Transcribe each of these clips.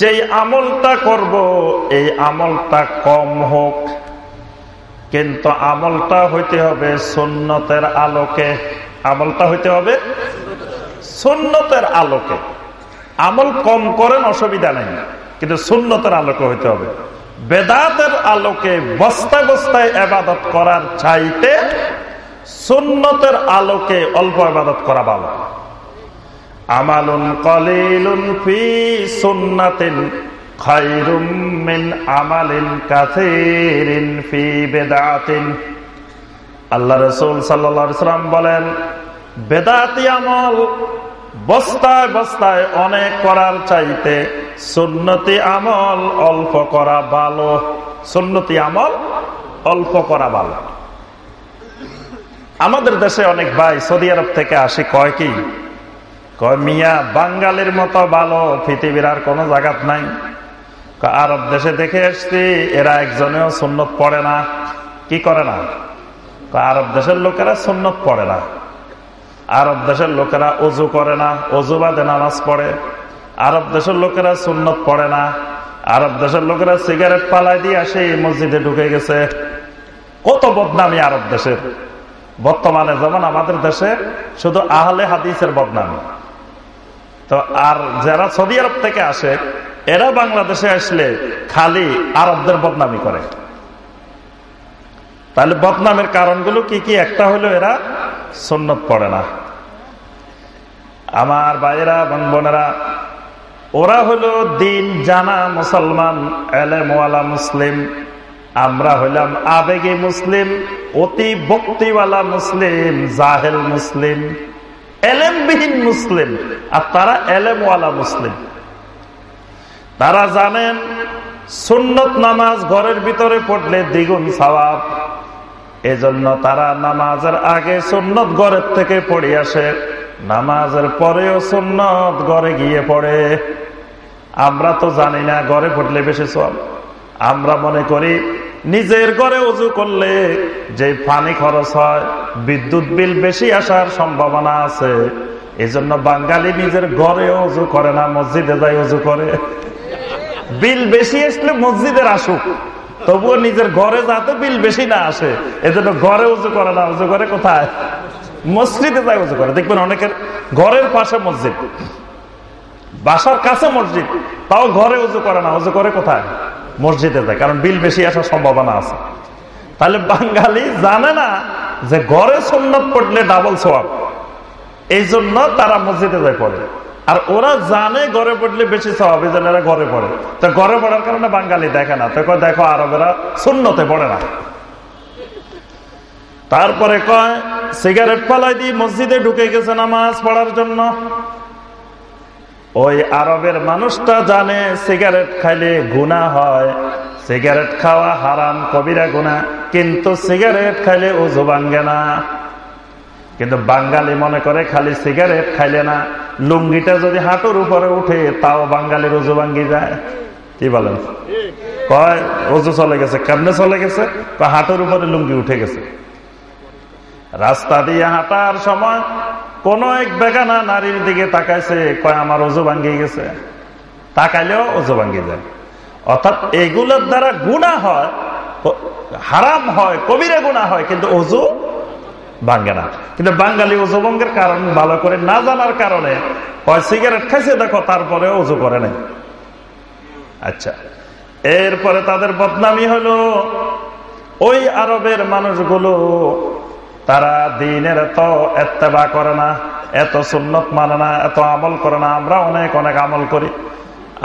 যেই আমলটা করব, এই আমলটা কম হোক। কিন্তু আমলটা হইতে হবে সুন্নতের আলোকে। আমলটা হইতে হবে সুন্নতের আলোকে। আমল কম করেন অসুবিধা নেই, কিন্তু সুন্নতের আলোকে হইতে হবে। বেদাতের আলোকে বস্তা বস্তায় আবাদত করার চাইতে সুন্নতের আলোকে অল্প আবাদত করা ভালো। আমালুন কলিলুন ফি সুন্নাতিন খায়রুম মিন আমালিন কাসীরিন ফি বিদআতিন আল্লাহ রাসূল সাল্লাল্লাহু আলাইহি বলেন, বেদাতি আমল বস্তায় বস্তায় অনেক করার চাইতে সুন্নতি আমল অল্প করা ভালো। সুন্নতি আমল অল্প করা ভালো। আমাদের দেশে অনেক ভাই সৌদি আরব থেকে আসি, কয় কি? মিয়া বাঙ্গালির মতো ভালো, পৃথিবীর আর কোনো জায়গাত নাই। আরব দেশে দেখে এসছি, এরা একজনেও সুন্নত পড়ে না। কি করে না? আরব দেশের লোকেরা সুন্নত পড়ে না। আরব দেশের লোকেরা অজু করে না অজু বাদে নামাজ পড়ে। আরব দেশের লোকেরা সুন্নত পড়ে না। আরব দেশের লোকেরা সিগারেট পালাই দিয়ে আসে এই মসজিদে ঢুকে গেছে। কত বদনামি আরব দেশের। বর্তমানে যেমন আমাদের দেশে শুধু আহলে হাদিসের বদনামি। তো আর যারা সৌদি আরব থেকে আসে, এরা বাংলাদেশে আসলে খালি আরবদের বদনামি করে। তাহলে বদনামের কারণগুলো কি কি? একটা হলো এরা সন্ন্যত পড়ে না। আমার ভাইয়েরা বোনেরা, ওরা হলো দিন জানা মুসলমান, এলেমওয়ালা মুসলিম, আমরা হইলাম আবেগী মুসলিম, অতি ভক্তিওয়ালা মুসলিম, জাহেল মুসলিম। এলেমবিহীন মুসলিম, আর তারা এলেমওয়ালা মুসলিম। তারা জানেন, সুন্নত নামাজ ঘরের ভিতরে পড়লে দ্বিগুণ সবাব এজন্য তারা নামাজের আগে সুন্নত ঘরের থেকে পড়ে আসে, নামাজের পরেও সুন্নত ঘরে গিয়ে পড়ে। আমরা তো জানি না ঘরে পড়লে বেশি সব আমরা মনে করি নিজের ঘরে উজু করলে যে পানি খরচ হয়, বিদ্যুৎ বিল বেশি আসার সম্ভাবনা আছে। এজন্য বাঙালি নিজের ঘরে উজু করে না, মসজিদে যায় উজু করে। বিল বেশি আসলে মসজিদের আসুক, তবুও নিজের ঘরে যাতে বিল বেশি না আসে। এজন্য ঘরে উজু করে না, উজু করে কোথায়? মসজিদে যায় উজু করে। দেখবেন অনেকের ঘরের পাশে মসজিদ, বাসার কাছে মসজিদ, তাও ঘরে উজু করে না, উজু করে কোথায়? মসজিদে যায়, কারণ বিল বেশি আসার সম্ভাবনা আছে। তাহলে বাঙালি জানে না যে ঘরে সন্ন্যত পড়লে ডাবল সোয়াব এই জন্য তারা মসজিদে যায় পড়ে। আর ওরা জানে ঘরে পড়লে বেশি স্বভাব এই জন্য এরা ঘরে পড়ে। তো ঘরে পড়ার কারণে বাঙালি দেখে না। তো দেখো আরবেরা শূন্যতে পড়ে না। তারপরে কয়, সিগারেট পালাই দিয়ে মসজিদে ঢুকে গেছে নামাজ পড়ার জন্য। ওই আরবের মানুষটা জানে, সিগারেট খাইলে গুণা হয়। সিগারেট খাওয়া হারাম, কবিরা গুণা কিন্তু সিগারেট খাইলে উজু ভাঙ্গে না। কিন্তু বাঙালি মনে করে খালি সিগারেট খাইলে না। লুঙ্গিটা যদি হাঁটুর উপরে উঠে, তাও বাঙালির উজু ভাঙ্গি যায়। কি বলেন? কয়, উজু চলে গেছে, কেমনে চলে গেছে? হাঁটুর উপরে লুঙ্গি উঠে গেছে। রাস্তা দিয়ে হাঁটার সময় কোন এক বেগানা নারীর দিকে তাকাইছে, কয়, আমার অজু ভাঙ্গি গেছে। তাকাইলেও অজু ভাঙ্গি যায়। অর্থাৎ এগুলোর দ্বারা গুণা হয়, হারাম হয়, কবিরে গুণা হয়, কিন্তু অজু ভাঙ্গে না। কিন্তু বাঙালি অজু ভঙ্গের কারণ ভালো করে না জানার কারণে হয় সিগারেট খাইছে, দেখো তারপরে অজু করে নাই। আচ্ছা এরপরে তাদের বদনামি হলো, ওই আরবের মানুষগুলো তারা দিনের এত এত্তেবা করে না, এত সুন্নত মানে না, এত আমল করে না, আমরা অনেক অনেক আমল করি।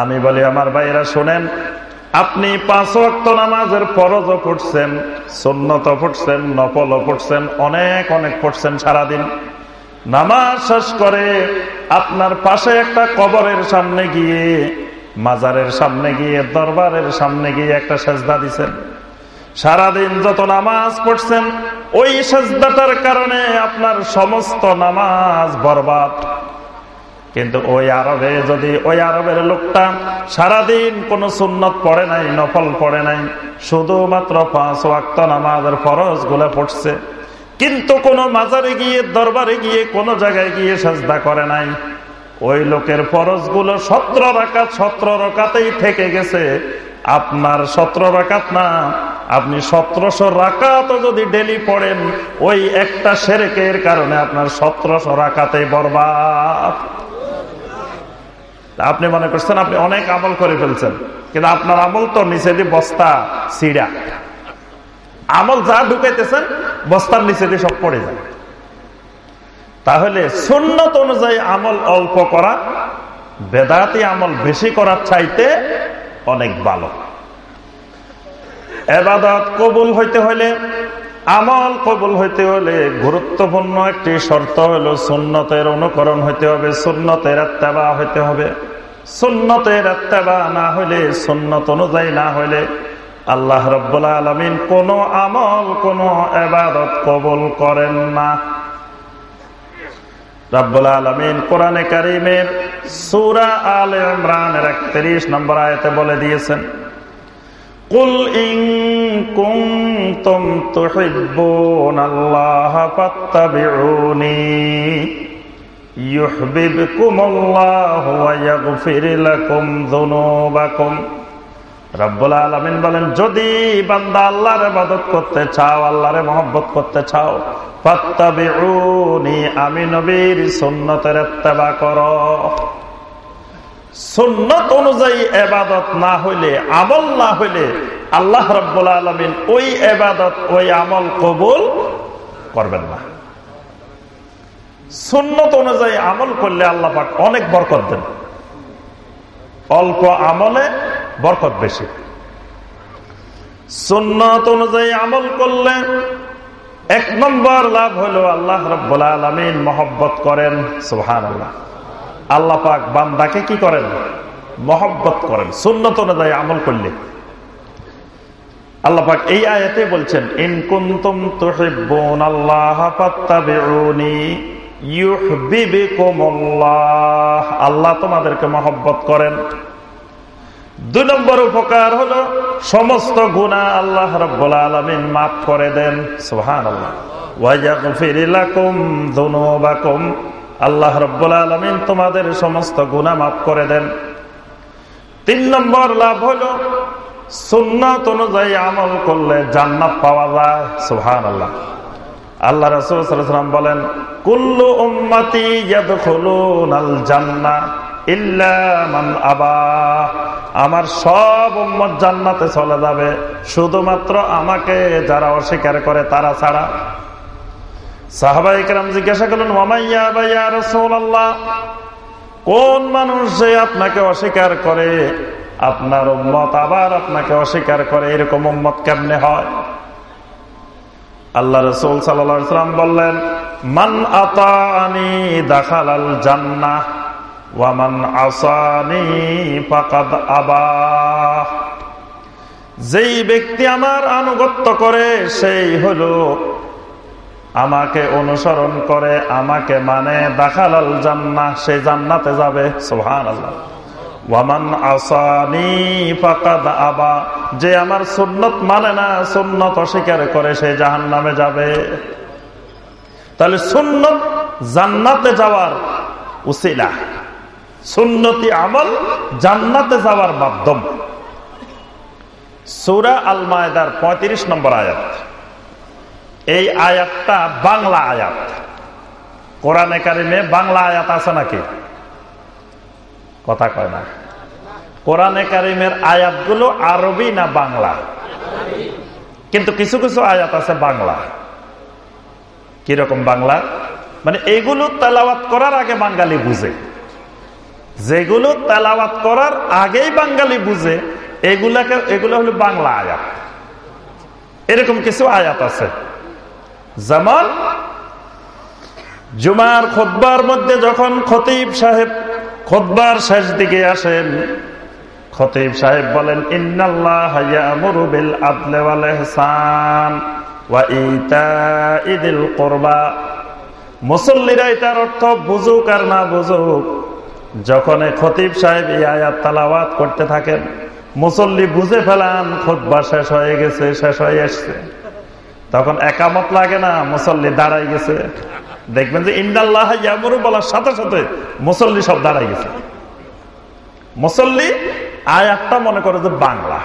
আমি বলি, আমার ভাইরা শোনেন, আপনি পাঁচ অক্ত নামাজের ফরজও পড়ছেন সুন্নত পড়ছেন, নফলও পড়ছেন, অনেক অনেক পড়ছেন সারাদিন। নামাজ শেষ করে আপনার পাশে একটা কবরের সামনে গিয়ে, মাজারের সামনে গিয়ে, দরবারের সামনে গিয়ে একটা সেজদা দিছেন। সারাদিন যত নামাজ পড়ছেন ওই সেজদাটার কারণে আপনার সমস্ত নামাজ বরবাদ। কিন্তু ওই আরবে যদি ওই আরবের লোকটা সারাদিন কোন সুন্নত পড়ে নাই, নফল পড়ে নাই, শুধুমাত্র পাঁচ ওয়াক্ত নামাজের ফরজগুলা পড়ছে, কিন্তু কোন মাজারে গিয়ে, দরবারে গিয়ে, কোন জায়গায় গিয়ে সাজদা করে নাই, ওই লোকের ফরজগুলো সতেরো রাকাত, সতেরো রকাতেই থেকে গেছে। আপনার সতেরো রাকাত না আপনি সতেরোশো রাকাত যদি ডেলি পড়েন, ওই একটা সেরেকের কারণে আপনার সতেরোশো রাকাতে বরবাদ। আপনি মনে করছেন, আপনি অনেক আমল করে ফেলছেন, কিন্তু আপনার আমল তো নিচে দিয়ে বস্তা সিডা আমল যা ঢুকাইতেছেন, বস্তার নিচে দিয়ে সব পড়ে যায়। তাহলে সুন্নত অনুযায়ী আমল অল্প করা, বেদাতি আমল বেশি করার চাইতে অনেক ভালো। এবাদত কবুল হইতে হলে আমল কবুল হইতে হলে গুরুত্বপূর্ণ একটি শর্ত হলো সুন্নতের অনুকরণ হইতে হবে, সুন্নতের আত্মাবা হইতে হবে। সুন্নতের আত্মাবা না হইলে, সুন্নত অনুযায়ী না হইলে আল্লাহ রব্বুল্লা আলমিন কোন আমল, কোন এবাদত কবুল করেন না। রাব্বুল আলমিন কোরআনে কারিমের সুরা আল একত্রিশ নম্বর আয়তে বলে দিয়েছেন কুল ইং কুনতুম তুহিব্বুনাল্লাহ ফাত্তাবিউনি ইউহিব্বুকুমুল্লাহু ওয়া ইয়াগফির লাকুম যুনুবাকুম রব্বুল আলমিন বলেন, যদি বান্দা আল্লাহর ইবাদত করতে চাও, আল্লাহর মহব্বত করতে চাও আমি নবীর সুন্নতের এত্তেবা কর। সুন্নত অনুযায়ী এবাদত না হইলে, আমল না হইলে আল্লাহ রব্বুল আলমিন ওই এবাদত, ওই আমল কবুল করবেন না। সুন্নত অনুযায়ী আমল করলে আল্লাহ পাক অনেক বরকত দেন। অল্প আমলে বরকত বেশি। সুন্নত অনুযায়ী আমল করলে এক নম্বর লাভ হলো আল্লাহ রব্বুল আলমিন মহব্বত করেন সুহান আল্লাহ আল্লাহ পাক বান্দাকে কি করেন? মহব্বত করেন। সুন্নত অনুযায়ী আমল করলে। আল্লাহ এই আয়াতে বলছেন, ইন কুন্তুম তুহিব্বুন আল্লাহ ফাত্তাবিউনি ইউহবিবিকুমুল্লাহ আল্লাহ তোমাদেরকে মহব্বত করেন। দুই নম্বর উপকার হলো, সমস্ত গুণা আল্লাহ রব্বুল আলমিন মাফ করে দেন। সোহান আল্লাহ আল্লাহ রব্বুল আলমিন তোমাদের সমস্ত গুণা মাফ করে দেন। তিন নম্বর লাভ হলো, সুন্নত অনুযায়ী আমল করলে জান্নাত পাওয়া যায়। সোহান আল্লাহ আল্লাহ রসুলাম বলেন, কুল্লু উম্মতি জান্না আবা। আমার সব উম্মত জান্নাতে চলে যাবে, শুধুমাত্র আমাকে যারা অস্বীকার করে তারা ছাড়া। সাহাবাইকরাম জিজ্ঞাসা করলেন মামাইয়া ভাইয়া রসৌল্লাহ কোন মানুষ যে আপনাকে অস্বীকার করে? আপনার উম্মত আবার আপনাকে অস্বীকার করে, এরকম উম্মত কেমনে হয়? আল্লাহ রসুল সাল্লাম বললেন, মান আতানি দাখাল আল জান্নাহ ওয়ামান আসানি আবা। যেই ব্যক্তি আমার আনুগত্য করে, সেই হলো আমাকে অনুসরণ করে, আমাকে মানে দাখালাল জান্না সে জান্নাতে যাবে। সোহান আল্লাহ যে আমার সুন্নত মানে না, সুন্নত অস্বীকার করে সে জাহান নামে যাবে। তাহলে সুন্নত জান্নাতে যাওয়ার উসিলা, সুন্নতি আমল জান্নাতে যাওয়ার মাধ্যম। সুরা আল মায়দার পঁয়ত্রিশ নম্বর আয়াত। এই আয়াতটা বাংলা আয়াত। কোরআনে কারিমে বাংলা আয়াত আছে নাকি? কথা কয় না। কোরআনে কারিমের আয়াতগুলো আরবি না বাংলা? কিন্তু কিছু কিছু আয়াত আছে বাংলা। কীরকম বাংলা? মানে এগুলো তেলাওয়াত করার আগে বাঙালি বুঝে। যেগুলো তেলাওয়াত করার আগেই বাঙালি বুঝে, এগুলাকে এগুলো হলো বাংলা আয়াত। এরকম কিছু আয়াত আছে। যেমন জুমার খোদ্বার মধ্যে যখন খতিব সাহেব খোদ্বার শেষ দিকে আসেন, খতিব সাহেব বলেন মুসল্লিরা এটার অর্থ বুঝুক আর না বুঝুক যখন খতিব সাহেব এই আয়াত তালাওয়াত করতে থাকেন, মুসল্লি বুঝে ফেলান, খোদবা শেষ হয়ে গেছে, শেষ হয়ে এসছে তখন একামত লাগে না, মুসল্লি দাঁড়াই গেছে। দেখবেন যে ইন্দাল্লাহ বলার সাথে সাথে মুসল্লি সব দাঁড়াই গেছে। মুসল্লি আয়াতটা মনে করে যে বাংলা।